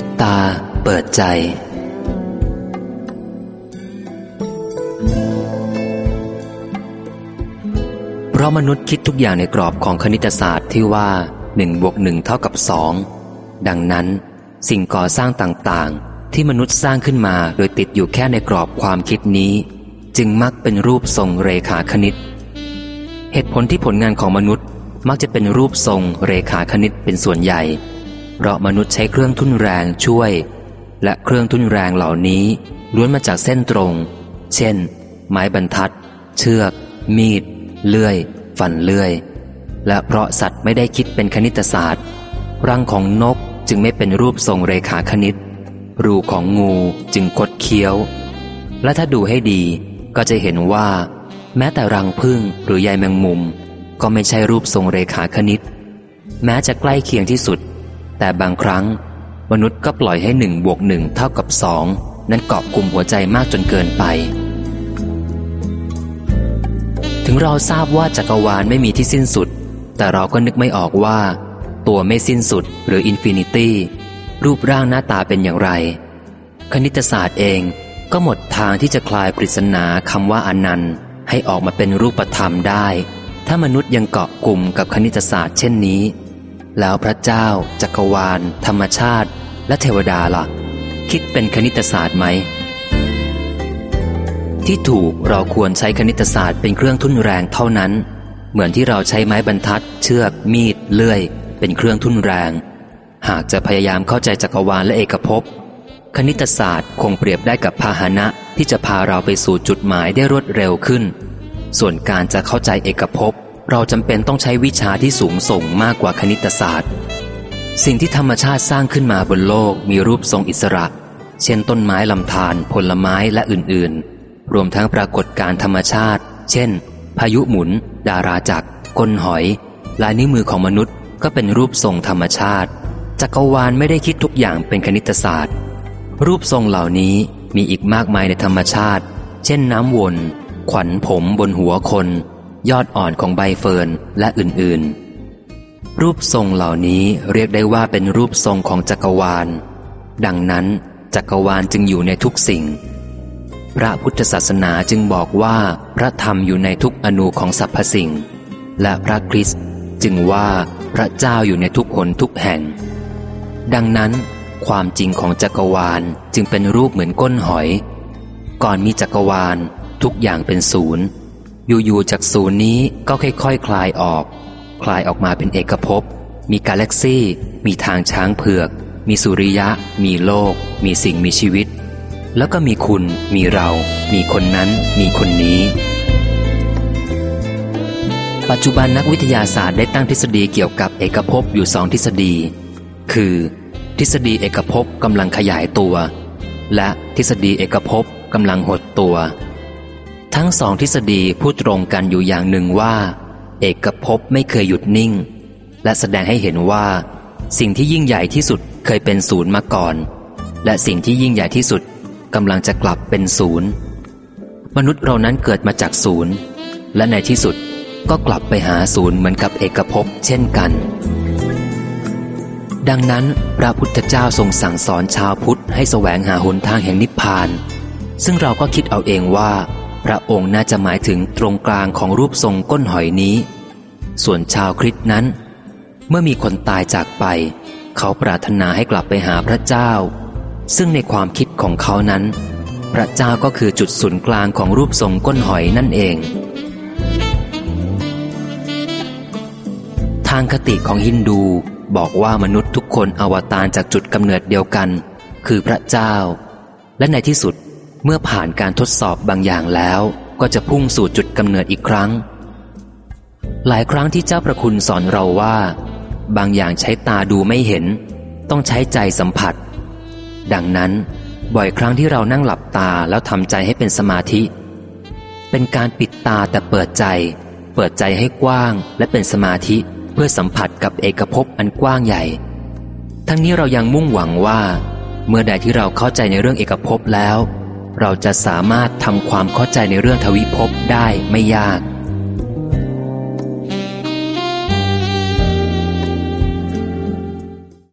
ปิดตาเปิดใจ เพราะมนุษย์คิดทุกอย่างในกรอบของคณิตศาสตร์ที่ว่าหนึ่งบวกหนึ่งเท่ากับสองดังนั้น สิ่งก่อสร้างต่างๆ ที่มนุษย์สร้างขึ้นมาโดยติดอยู่แค่ในกรอบความคิดนี้ จึงมักเป็นรูปทรงเรขาคณิต เหตุผลที่ผลงานของมนุษย์มักจะเป็นรูปทรงเรขาคณิตเป็นส่วนใหญ่ เพราะมนุษย์ใช้เครื่องทุ่นแรงช่วย และเครื่องทุ่นแรงเหล่านี้ล้วนมาจากเส้นตรง เช่น ไม้บรรทัด เชือก มีด เลื่อยฟันเลื่อย และเพราะสัตว์ไม่ได้คิดเป็นคณิตศาสตร์ รังของนกจึงไม่เป็นรูปทรงเรขาคณิต รูของงูจึงคดเคี้ยว และถ้าดูให้ดีก็จะเห็นว่า แม้แต่รังผึ้งหรือใยแมงมุม ก็ไม่ใช่รูปทรงเรขาคณิต แม้จะใกล้เคียงที่สุด แต่บางครั้ง มนุษย์ก็ปล่อยให้หนึ่งบวกหนึ่งเท่ากับสองนั้นเกาะกลุ่มหัวใจมากจนเกินไป ถึงเราทราบว่าจักรวาลไม่มีที่สิ้นสุด แต่เราก็นึกไม่ออกว่า ตัวไม่สิ้นสุดหรือ infinity รูปร่างหน้าตาเป็นอย่างไร คณิตศาสตร์เองก็หมดทางที่จะคลายปริศนาคำว่าอนันต์ ให้ออกมาเป็นรูปธรรมได้ ถ้ามนุษย์ยังเกาะกลุ่มกับคณิตศาสตร์เช่นนี้ แล้วพระเจ้า จักรวาล ธรรมชาติ และเทวดาล่ะ คิดเป็นคณิตศาสตร์ไหม ที่ถูกเราควรใช้คณิตศาสตร์เป็นเครื่องทุ่นแรงเท่านั้น เหมือนที่เราใช้ไม้บรรทัด เชือก มีด เลื่อย เป็นเครื่องทุ่นแรง หากจะพยายามเข้าใจจักรวาลและเอกภพ คณิตศาสตร์คงเปรียบได้กับพาหนะที่จะพาเราไปสู่จุดหมายได้รวดเร็วขึ้น ส่วนการจะเข้าใจเอกภพ เราจำเป็นต้องใช้วิชาที่สูงส่งมากกว่าคณิตศาสตร์ สิ่งที่ธรรมชาติสร้างขึ้นมาบนโลกมีรูปทรงอิสระ เช่นต้นไม้ลำธารผลไม้และอื่นๆ รวมทั้งปรากฏการธรรมชาติ เช่น พายุหมุน ดาราจักรก้นหอย ลายนิ้วมือของมนุษย์ก็เป็นรูปทรงธรรมชาติ จักรวาลไม่ได้คิดทุกอย่างเป็นคณิตศาสตร์ รูปทรงเหล่านี้มีอีกมากมายในธรรมชาติ เช่นน้ำวน ขวัญผมบนหัวคน ยอดอ่อนของใบเฟิร์นและอื่นๆ รูปทรงเหล่านี้เรียกได้ว่าเป็นรูปทรงของจักรวาล ดังนั้นจักรวาลจึงอยู่ในทุกสิ่ง พระพุทธศาสนาจึงบอกว่าพระธรรมอยู่ในทุกอนูของสรรพสิ่ง และพระคริสต์จึงว่าพระเจ้าอยู่ในทุกหนทุกแห่ง ดังนั้น ความจริงของจักรวาลจึงเป็นรูปเหมือนก้นหอย ก่อนมีจักรวาลทุกอย่างเป็นศูนย์ อยู่ๆจากศูนย์นี้ก็ค่อยๆคคลายออก คลายออกมาเป็นเอกภพ มีกาแล็กซี่ มีทางช้างเผือก มีสุริยะ มีโลก มีสิ่งมีชีวิต แล้วก็มีคุณ มีเรา มีคนนั้น มีคนนี้ ปัจจุบันนักวิทยาศาสตร์ได้ตั้งทฤษฎีเกี่ยวกับเอกภพอยู่สองทฤษฎี คือ ทฤษฎีเอกภพกำลังขยายตัว และทฤษฎีเอกภพกำลังหดตัว ทั้งสองทฤษฎีพูดตรงกันอยู่อย่างหนึ่งว่า เอกภพไม่เคยหยุดนิ่ง และแสดงให้เห็นว่า สิ่งที่ยิ่งใหญ่ที่สุดเคยเป็นศูนย์มาก่อน และสิ่งที่ยิ่งใหญ่ที่สุดกำลังจะกลับเป็นศูนย์ มนุษย์เรานั้นเกิดมาจากศูนย์ และในที่สุดก็กลับไปหาศูนย์เหมือนกับเอกภพเช่นกัน ดังนั้นพระพุทธเจ้าทรงสั่งสอนชาวพุทธให้แสวงหาหนทางแห่งนิพพาน ซึ่งเราก็คิดเอาเองว่า พระองค์น่าจะหมายถึงตรงกลางของรูปทรงก้นหอยนี้ ส่วนชาวคริสต์นั้น เมื่อมีคนตายจากไป เขาปรารถนาให้กลับไปหาพระเจ้า ซึ่งในความคิดของเขานั้น พระเจ้าก็คือจุดศูนย์กลางของรูปทรงก้นหอยนั่นเอง ทางคติของฮินดูบอกว่ามนุษย์ทุกคนอวตารจากจุดกำเนิดเดียวกัน คือพระเจ้า และในที่สุด เมื่อผ่านการทดสอบบางอย่างแล้วก็จะพุ่งสู่จุดกำเนิดอีกครั้ง หลายครั้งที่เจ้าประคุณสอนเราว่า บางอย่างใช้ตาดูไม่เห็น ต้องใช้ใจสัมผัส ดังนั้น บ่อยครั้งที่เรานั่งหลับตาแล้วทำใจให้เป็นสมาธิ เป็นการปิดตาแต่เปิดใจ เปิดใจให้กว้างและเป็นสมาธิเพื่อสัมผัสกับเอกภพอันกว้างใหญ่ ทั้งนี้เรายังมุ่งหวังว่า เมื่อใดที่เราเข้าใจในเรื่องเอกภพแล้ว เราจะสามารถทำความเข้าใจในเรื่องทวิภพได้ไม่ยาก